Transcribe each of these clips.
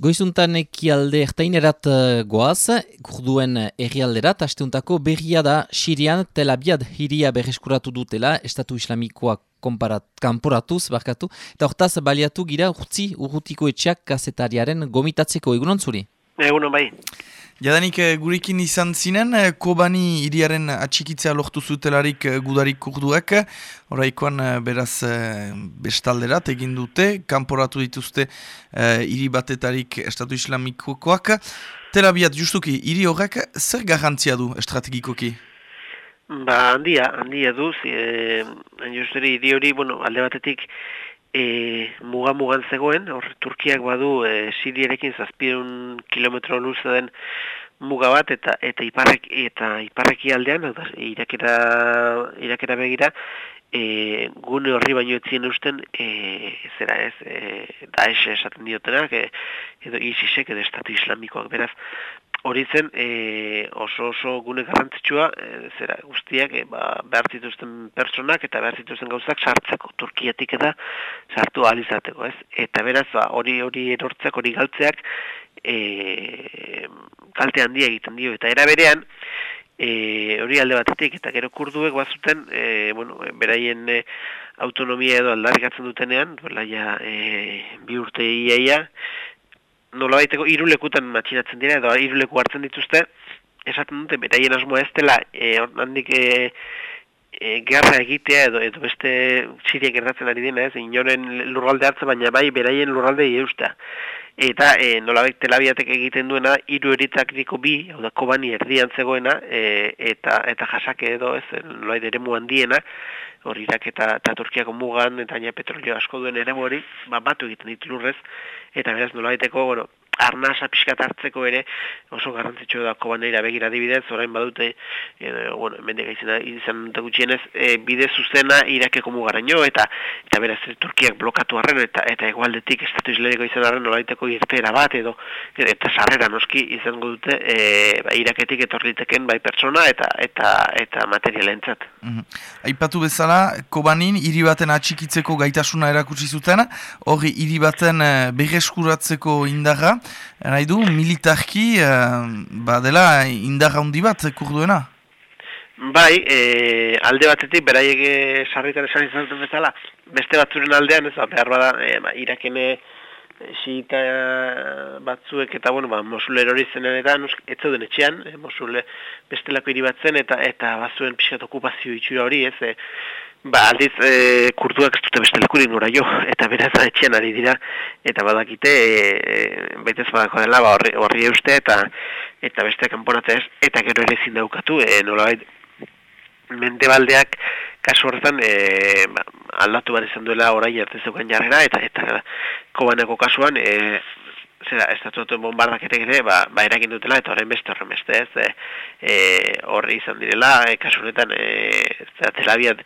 Goizuntan ekialde ertainerat uh, goaz, kurduen errialderat, asteuntako berria da Sirian Tel Abiad hiria berreskuratu dutela, Estatu Islamikoa kanporatuz, barkatu, eta hortaz baliatu gira urtzi urrutiko etxeak kazetariaren gomitatzeko egunon zuri? Egunon bai. Jadanik eh, gurekin izan zinen, eh, Kobani iriaren atxikitzea lortu zutelarik eh, gudarik kurduek, oraikoan beraz bestalderat egin dute, kanporatu dituzte hiri batetarik Estatu Islamikokoak. Terabiat, justuki, hiri horrek zer garrantzia du estrategikoki? Ba, handia, handia du, e, justeri hiri hori, bueno, alde batetik, e, muga mugan zegoen, hor Turkiak badu e, Siriarekin zazpion kilometro luze den muga bat eta eta iparrek eta iparreki aldean irakera irakera begira e, gune horri baino etzien usten e, zera ez e, Daesh esaten diotenak e, edo ISISek edo Estatu Islamikoak beraz hori zen e, oso oso gune garrantzitsua e, zera guztiak e, ba, behar zituzten personak eta behar zituzten gauzak sartzeko Turkiatik eta sartu alizateko ez? Eta beraz ba, hori hori erortzak hori galtzeak e, kalte handia egiten dio. Eta era berean e, hori alde batetik eta gero kurduek bazuten e, bueno, beraien e, autonomia edo aldarrikatzen dutenean ja, e, bi urte iaia nola baiteko irulekutan matxinatzen dira, edo iruleku hartzen dituzte, esaten dute, beraien asmoa ez dela, e, handik e, e, gerra egitea, edo, edo beste txiria gertatzen ari dena, ez, inoren lurralde hartzen, baina bai, beraien lurralde eustea. Eta e, nola telabiatek egiten duena, iru eritak diko bi, hau da, kobani erdian zegoena, e, eta, eta jasake edo, ez, nola ere handiena, hori irak eta, eta Turkiako mugan, eta petrolio asko duen ere hori, ba, batu egiten ditu lurrez, eta beraz nola bueno, arnasa pixkat hartzeko ere oso garrantzitsu da kobaneira begira dibidez, orain badute, e, bueno, mendik izan, izan dute gutxienez, e, bide zuzena irakeko mugaraino, eta eta beraz Turkiak blokatu arren, eta eta egualdetik estatu isleriko izan arren nolaiteko irtera bat, edo eta sarrera noski izango dute e, ba, iraketik etorriteken bai pertsona eta eta eta materialentzat. Mm Aipatu bezala, kobanin, hiri baten atxikitzeko gaitasuna erakutsi zuten, hori hiri baten berreskuratzeko indarra, nahi du, militarki, uh, ba dela, indar handi bat, kurduena? Bai, e, alde batetik, beraiek sarritan esan izan duten bezala, beste batzuren aldean, ez, ba, behar bada, e, ba, irakene xita batzuek, eta, bueno, ba, Mosule erori zenen eta, ez zauden etxean, e, Mosule bestelako hiri batzen, eta, eta bazuen pixat okupazio itxura hori, ez, e, Ba, aldiz, e, kurduak ez dute beste lekurin nora jo, eta beraz etxean ari dira, eta badakite, e, baitez badako dela, ba, horri, horri euste, eta eta beste kanponatzea ez, eta gero ere zin daukatu, e, nola bait, mente baldeak, kasu horretan, e, ba, aldatu bat izan duela orai arte zeukan jarrera, eta eta kobaneko kasuan, e, zera, estatuatu bombardak ere ba, ba erakin dutela, eta horrein beste horren beste ez, e, e, horri izan direla, e, kasu honetan, e, zera,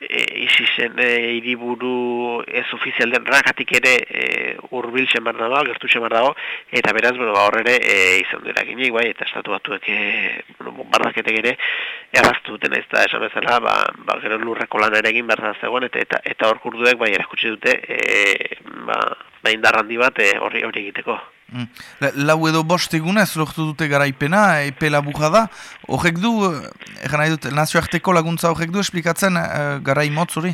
e, izisen e, iriburu ez ofizial den rakatik ere e, urbil xemar dago, gertu xemar dago, eta beraz, bueno, ba, horre e, izan dira gineik, bai, eta estatu batuek e, bombardaketek ere erraztu duten ez da esan bezala, ba, ba, gero lurreko lan ere egin behar zegoen, eta, eta, eta hor kurduek, bai, erakutsi dute, e, ba, ba indarrandi bat e, hori egiteko. Mm. Lau edo bost eguna ez lortu dute garaipena, epela buja da. Horrek du, egan nahi dut, nazioarteko laguntza horrek du esplikatzen uh, garai motz hori?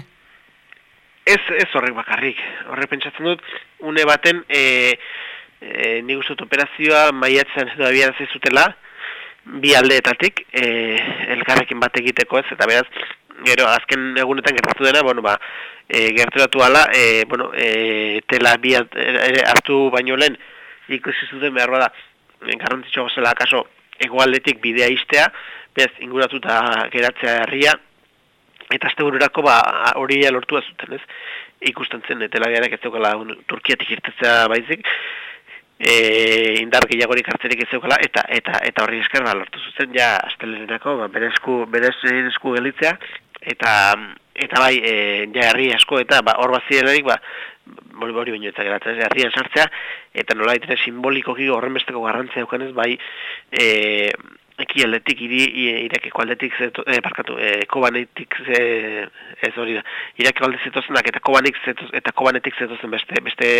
Ez, ez horrek bakarrik. Horrek pentsatzen dut, une baten, e, e, nik operazioa maiatzen edo abiaraz zutela, bi aldeetatik, e, elkarrekin bat egiteko ez, eta beraz, gero azken egunetan gertatu dena, bueno, ba, e, gerturatu ala, e, bueno, e, tela bi hartu baino lehen, ikusi zuten behar bada garrantzitsua gozela akaso egoaldetik bidea iztea, bez inguratuta geratzea herria, eta azte ba, hori lortua zuten, ez? Ikusten zen, etela gara ez zeukala Turkiatik irtetzea baizik, e, indar gehiagorik hartzerik ez zeukala, eta eta eta horri esker ba, lortu zuten, ja, astelerenako, ba, berezku, berezku gelitzea, eta eta bai, e, ja, herri asko, eta ba, hor bazielarik, ba, hori hori baino eta geratzen herrian sartzea, eta nola ditere simbolikoki horren besteko garrantzia daukanez, bai, e, eki aldetik, iri, irakeko aldetik, zeto, e, parkatu, e, kobanetik, ze, ez hori da, irakeko alde zetozenak, eta kobanik zetoz, eta kobanetik zetozen beste, beste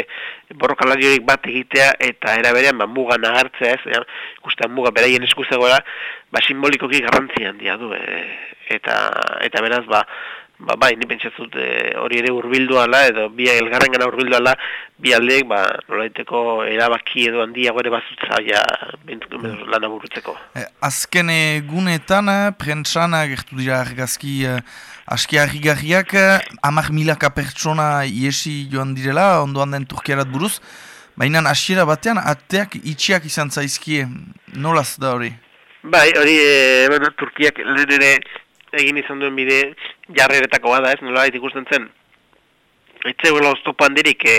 borrokalariorik bat egitea, eta eraberean, ba, muga nagartzea ez, ja, ikustean muga beraien eskuzegoela, ba, simbolikoki garrantzi handia du, e, eta, eta beraz, ba, ba, bai, ni pentsatzut e, hori ere urbildu ala, edo bi elgarren gana urbildu ala, bi aldeek, ba, nolaiteko erabaki edo handia gore bazutza, ja, mm. lan aburutzeko. E, azken egunetan, eh, prentsan, gertu dira argazki e, aski harrigarriak, amak milaka pertsona iesi joan direla, ondoan den turkiarat buruz, baina hasiera batean, ateak itxiak izan zaizkie, nolaz da hori? Bai, hori, e, Turkiak lehen ere egin izan duen bide jarreretako bada, ez, nola ikusten zen, etxe gula oztopo handirik e,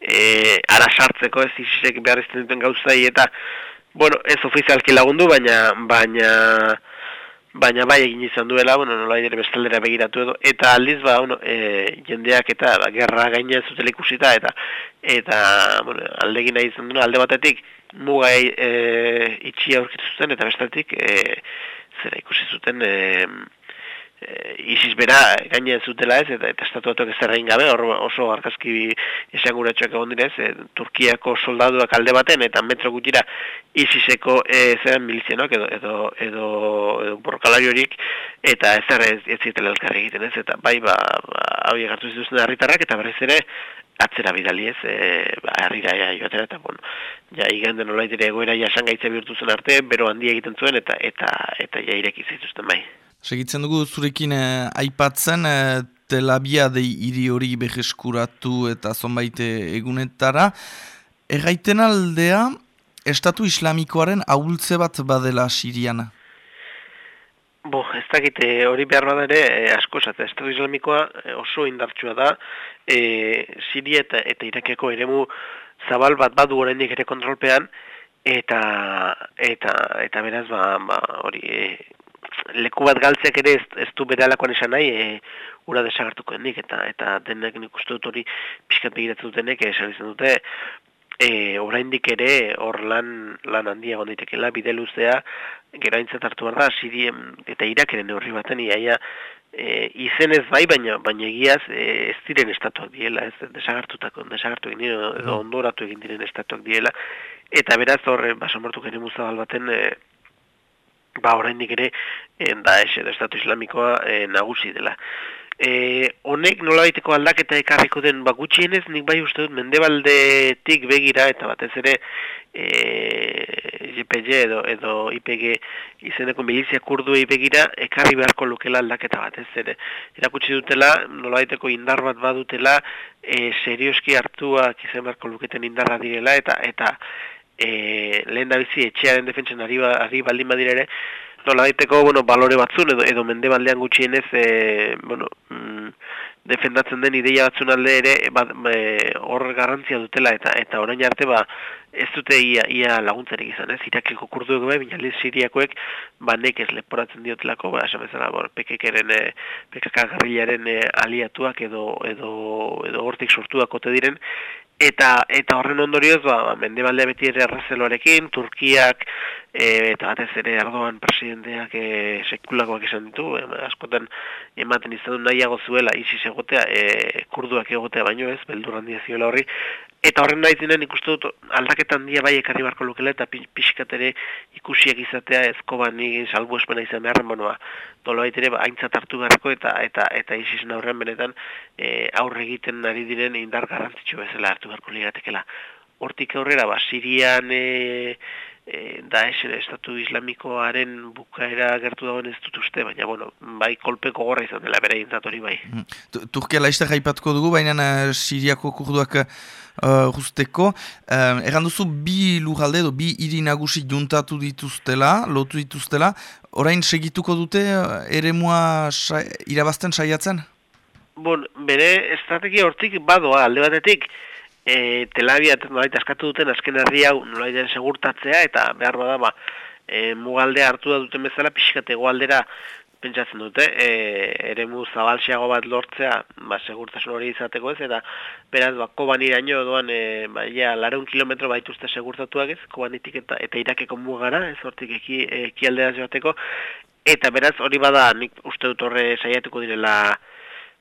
e, ara sartzeko ez izisek behar izten duten gauzai, eta, bueno, ez ofizialki lagundu, baina, baina, baina bai egin izan duela, bueno, nola ere bestaldera begiratu edo, eta aldiz, ba, bueno, e, jendeak eta ba, gerra gaina ez zutela ikusita, eta, eta, bueno, aldegin nahi izan duela, alde batetik, mugai e, itxia aurkitu zuten, eta bestatik, e, zera ikusi zuten e, e, isis bera gaine zutela ez, eta, eta estatuatuak ez zerrein gabe, oso argazki esanguratxoak egon direz, e, Turkiako soldaduak alde baten, eta metro gutira isiseko e, zeran milizienok edo, edo, edo, edo borrokalariorik, eta ez ez, ez zitela elkarri egiten ez, eta bai, ba, ba hau egartu zituzten harritarrak, eta berriz ere, atzera bidali ez, e, ba, herrira ja, joatera, eta, bueno, ja, igen den olaitere egoera jasan gaitze bihurtu zen arte, bero handia egiten zuen, eta eta eta ja ireki zituzten bai. Segitzen dugu zurekin eh, aipatzen, eh, telabia dei hiri hori beheskuratu eta zonbait egunetara, erraiten aldea, Estatu Islamikoaren ahultze bat badela Siriana? Bo, ez dakite hori behar bada ere e, asko esate, Estatu Islamikoa eh, oso indartsua da, e, Siria eta, eta Irakeko eremu zabal bat badu oraindik ere kontrolpean, eta eta eta beraz ba, ba hori e, leku bat galtzeak ere ez, ez du bere alakoan esan nahi, e, ura desagartuko denik, eta eta denek nik uste dut hori pixkat begiratzen dutenek esan izan dute, e, oraindik ere hor lan, lan handia gonditekela bide luzea gero aintzat hartu behar da sirien eta irakeren horri baten iaia e, izen ez bai baina baina egiaz e, ez diren estatuak diela ez desagartutako desagartu egin edo mm. ondoratu egin diren estatuak diela eta beraz horre basomortu gene muzabal baten e, ba oraindik ere e, da ese estatu islamikoa e, nagusi dela E, honek nola baiteko aldaketa ekarriko den bakutxienez, nik bai uste dut mendebaldetik begira eta batez ere e, JPG edo, edo IPG izeneko milizia kurdu begira ekarri beharko lukela aldaketa batez ere. Erakutsi dutela, nola baiteko indar bat badutela, e, serioski hartuak izan beharko luketen indarra direla eta eta e, lehen da bizi etxearen defentsen ari, ba, ari baldin badirere, nola daiteko, bueno, balore batzun edo, edo mende baldean gutxienez, e, bueno, mm, defendatzen den ideia batzun alde ere, ba, hor garrantzia dutela, eta eta orain arte, ba, ez dute ia, ia laguntzarik izan, ez, irakiko kurduek bai, baina lez siriakoek, ba, nekez leporatzen diotelako, ba, esan bezala, bo, pekekeren, e, garrilaren e, aliatuak edo, edo, edo hortik sortuak ote diren, Eta eta horren ondorioz ba, ba Mendebaldea beti ere arrazeloarekin, Turkiak e, eta batez ere Erdogan presidenteak e, sekulakoak izan ditu, e, askotan ematen izan du nahiago zuela ISIS egotea, e, kurduak egotea baino ez, beldur handia ziola horri, Eta horren nahi zinen ikustu dut aldaketan dia bai ekarri barko lukela eta pixkat ikusiak izatea ezko bani salbu espena izan beharren bonoa. Dolo ere ba, aintzat hartu beharko eta eta eta izizun aurrean benetan e, aurre egiten ari diren indar garrantzitsu bezala hartu beharko ligatekela. Hortik aurrera, ba, Sirian e, e, da esen estatu islamikoaren bukaera gertu dagoen ez dut uste, baina bueno, bai kolpeko gorra izan dela bere hori bai. Mm. Turkia laizte jaipatuko dugu, baina Siriako kurduak uh, guzteko. Uh, Egan duzu bi lujalde edo bi hiri nagusi juntatu dituztela, lotu dituztela, orain segituko dute uh, ere mua irabazten saiatzen? Bon, bere estrategia hortik badoa alde batetik, e, telabia nolait askatu duten azken herri hau nolaiten segurtatzea eta behar bada ba, e, mugalde hartu da duten bezala pixkat egoaldera pentsatzen dute, e, eremu zabalxeago bat lortzea, ba, segurtasun hori izateko ez, eta beraz, ba, koban iraino doan, e, ba, ja, lareun kilometro baituzte segurtatuak ez, kobanitik eta, eta irakeko mugara, ez hortik eki, ekialdea joateko, eta beraz, hori bada, nik uste dut horre saiatuko direla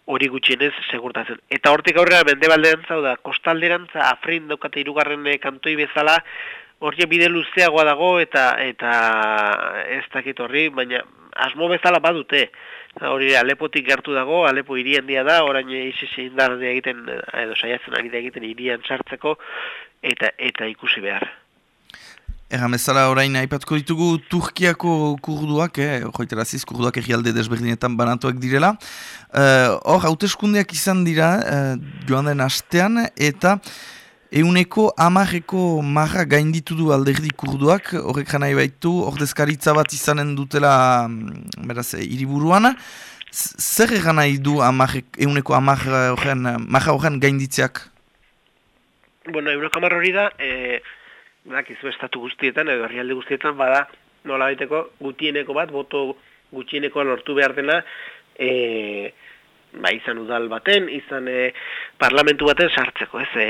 hori gutxienez segurtatzen. Eta hortik aurrera, bende baldean zau da, kostalderantza, afrein daukate irugarren kantoi bezala, hori bide luzeagoa dago eta eta ez dakit horri, baina asmo bezala badute. Hori Alepotik gertu dago, Alepo hirian dia da, orain izise indarde egiten, edo saiatzen ari egiten hirian sartzeko, eta eta ikusi behar. Egan bezala orain aipatuko ditugu Turkiako kurduak, eh, joiteraziz kurduak egialde desberdinetan banatuak direla. Eh, hor, uh, hauteskundeak izan dira uh, joan den astean, eta Euneko amarreko marra gainditu du alderdi kurduak, horrek jana baitu, ordezkaritza bat izanen dutela, mm, beraz, iriburuan. Zer egan nahi du amarrek, euneko amarra horren, marra horren gainditzeak? Bueno, euneko amarra hori da, e, izu estatu guztietan, edo herrialde guztietan, bada, nola baiteko, gutieneko bat, boto gutieneko lortu behar dena, e, ba, izan udal baten, izan e, parlamentu baten sartzeko, ez, e,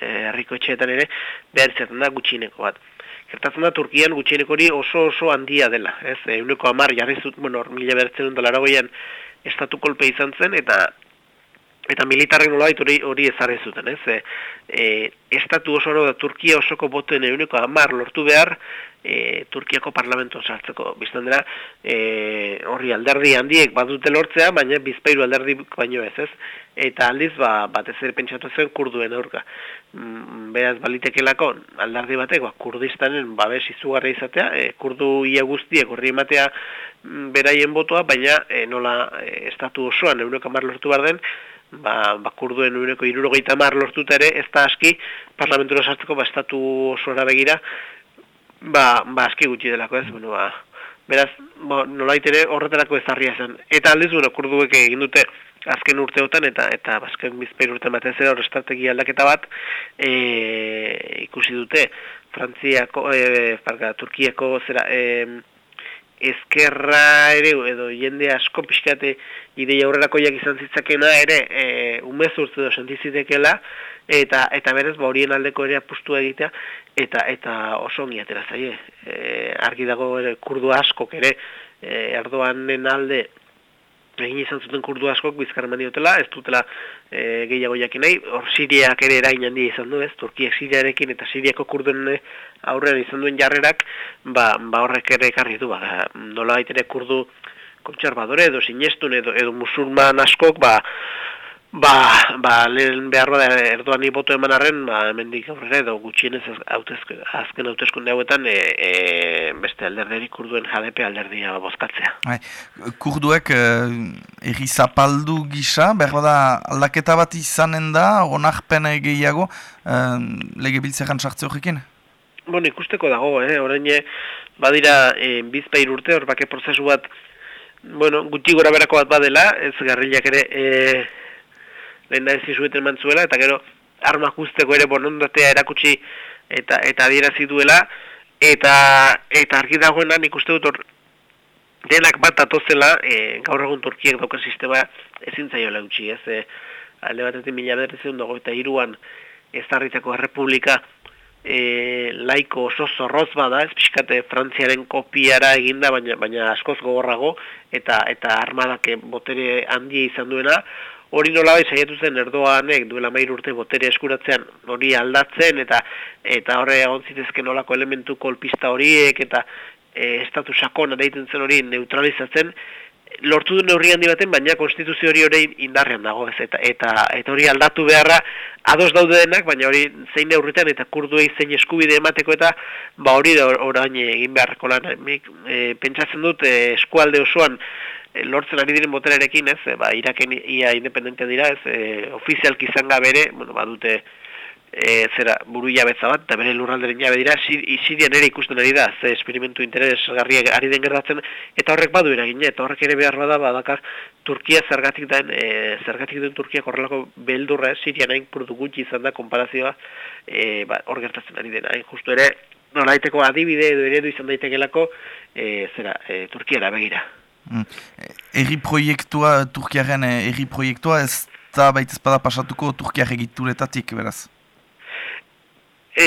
e, herriko etxeetan ere, behar izaten da gutxineko bat. Gertatzen da, Turkian gutxineko hori oso oso handia dela, ez, e, uneko amar jarri zut, bueno, mila bertzen dut estatu kolpe izan zen, eta eta militarren nola hori, hori ezarri zuten, ez, e, e, estatu oso da, Turkia osoko boten euneko amar lortu behar, e, Turkiako parlamento sartzeko. Biztan dira, e, horri alderdi handiek badute lortzea, baina bizpairu alderdi baino ez ez. Eta aldiz, ba, batez ere pentsatu zen kurduen aurka. Mm, beraz, balitekelako alderdi batek, ba, kurdistanen babes izugarri izatea, e, kurdu ia guztiek horri ematea mm, beraien botoa, baina e, nola e, estatu osoan eureka mar lortu behar den, ba, ba kurduen eureko irurogeita mar lortuta ere, ez da aski parlamentura sartzeko ba, estatu osoara begira, ba, ba aski gutxi delako ez, bueno, ba, beraz, bo, nolait ere horretarako ezarria zen. Eta aldiz, bueno, kurduek egin dute azken urteotan, eta eta azken bizpeir urte batez ere horre aldaketa bat, e, ikusi dute, Frantziako, e, parka, Turkiako, zera, e, ezkerra ere, edo jende asko pixkate ideia aurrerakoiak izan zitzakena ere, e, umez urte sentizitekela, eta eta berez ba horien aldeko ere apustu egitea eta eta oso ongi atera zaie. E, argi dago ere kurdu askok ere e, Erdoanen alde egin izan zuten kurdu askok bizkarren dutela, ez dutela e, gehiago jakin nahi, hor Siriak ere erain handia izan du, ez, Turkiak Siriarekin eta Siriako kurduen aurrean izan duen jarrerak, ba, ba horrek ere ekarri du, ba, nola baitere kurdu kontxarbadore edo sinestun edo, edo musulman askok, ba, Ba, ba, lehen behar bada erdoan boto eman arren, ba, hemendik aurrera edo gutxienez autezko, azken hautezkunde hauetan e, e, beste alderderi kurduen JDP alderdia bozkatzea. Hai, kurduek e, egi zapaldu gisa, behar bada aldaketa bat izanen da, onarpen gehiago, e, lege biltzean sartze horrekin? Bueno, ikusteko dago, eh? orain e, badira e, bizpair urte, hor bake prozesu bat, bueno, gutxi gora berako bat badela, ez garrilak ere, e, lehen da ez izueten mantzuela, eta gero arma usteko ere bonondatea erakutsi eta eta adierazi duela, eta eta argi dagoena nik uste dut denak bat atozela, e, gaur egun Turkiek dauka sistema ezin zaiola utzi, ez, e, alde batetik mila bederretzen dago eta iruan ez darritako errepublika e, laiko oso zorroz bada, ez? Pixkate Frantziaren kopiara eginda, baina, baina askoz gogorrago, eta eta armadak botere handia izan duena, hori nola bai saiatu zen erdoanek duela mair urte botere eskuratzean hori aldatzen eta eta horre egon zitezken nolako elementu kolpista horiek eta e, estatu sakona deiten zen hori neutralizatzen lortu du neurri handi baten baina konstituzio hori hori indarrean dago ez? Eta eta, eta hori aldatu beharra ados daude denak baina hori zein neurritan eta kurduei zein eskubide emateko eta ba hori da orain egin beharreko lan. E, pentsatzen dut e, eskualde osoan lortzen ari diren boterarekin, ez, e, ba, iraken ia independentea dira, ez, e, ofizialki izan bere, bueno, badute e, zera buru jabetza bat, eta bere lurralderen jabe dira, sirian ere ikusten ari da, ze esperimentu interesgarria ari den gertatzen, eta horrek badu eragin, eta horrek ere behar bada, badakar, Turkia zergatik den, e, zergatik den Turkia korrelako beldurra, sirian hain kurdu gutxi izan da, komparazioa, e, ba, hor gertatzen ari dena, hain justu ere, nolaiteko adibide edo eredu izan daitekelako, e, zera, e, Turkiara begira. Mm. Erri proiektua, Turkiaren erri proiektua, ez da baita ezpada pasatuko Turkiak egituretatik, beraz? E,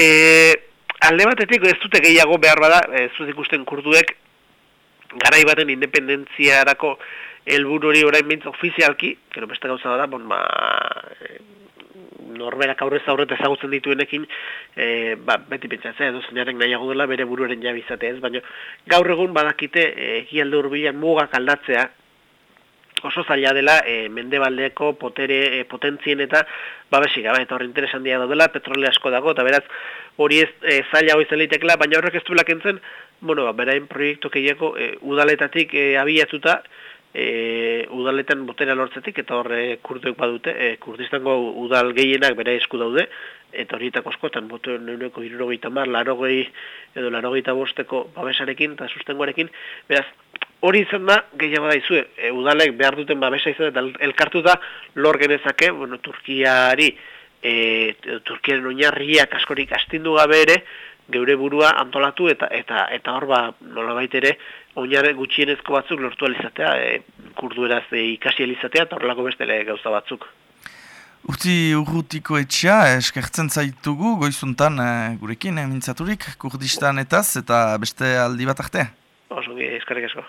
alde batetik ez dute gehiago behar bada, ez dut ikusten kurduek, garai baten independentziarako helburu hori orain bintz ofizialki, gero beste gauza da, bon, ba, e, norberak aurrez aurret ezagutzen dituenekin, e, ba, beti pentsatzea, edo zinaren nahiago dela bere buruaren jabizatea ez, baina gaur egun badakite egialde hurbilan mugak aldatzea, oso zaila dela e, mendebaldeko potere e, potentzien eta babesik gabe, eta hori interesan dia daudela, petrole asko dago, eta beraz hori ez e, zaila hori zelitekela, baina horrek ez du entzen, bueno, ba, berain proiektu keiako e, udaletatik e, abiatuta, e, udaletan botera lortzetik, eta horre kurduek badute, e, kurdistango udal gehienak bere esku daude, eta horietako askotan, botu neuneko irurogeita mar, larogei edo larogeita bosteko babesarekin eta sustengoarekin, beraz, hori izan da, gehiago da izue, e, udalek behar duten babesa izan, eta elkartu da lor genezake, bueno, Turkiari, e, Turkiaren oinarriak askorik astindu gabe ere, geure burua antolatu eta eta eta hor ba nolabait ere oinarri gutxienezko batzuk lortu alizatea e, kurdueraz e, ikasi alizatea eta horrelako beste gauza batzuk. Urti urrutiko etxea, eskertzen zaitugu, goizuntan e, gurekin, e, mintzaturik, kurdistan eta beste aldi bat arte? Oso, eskerrik asko.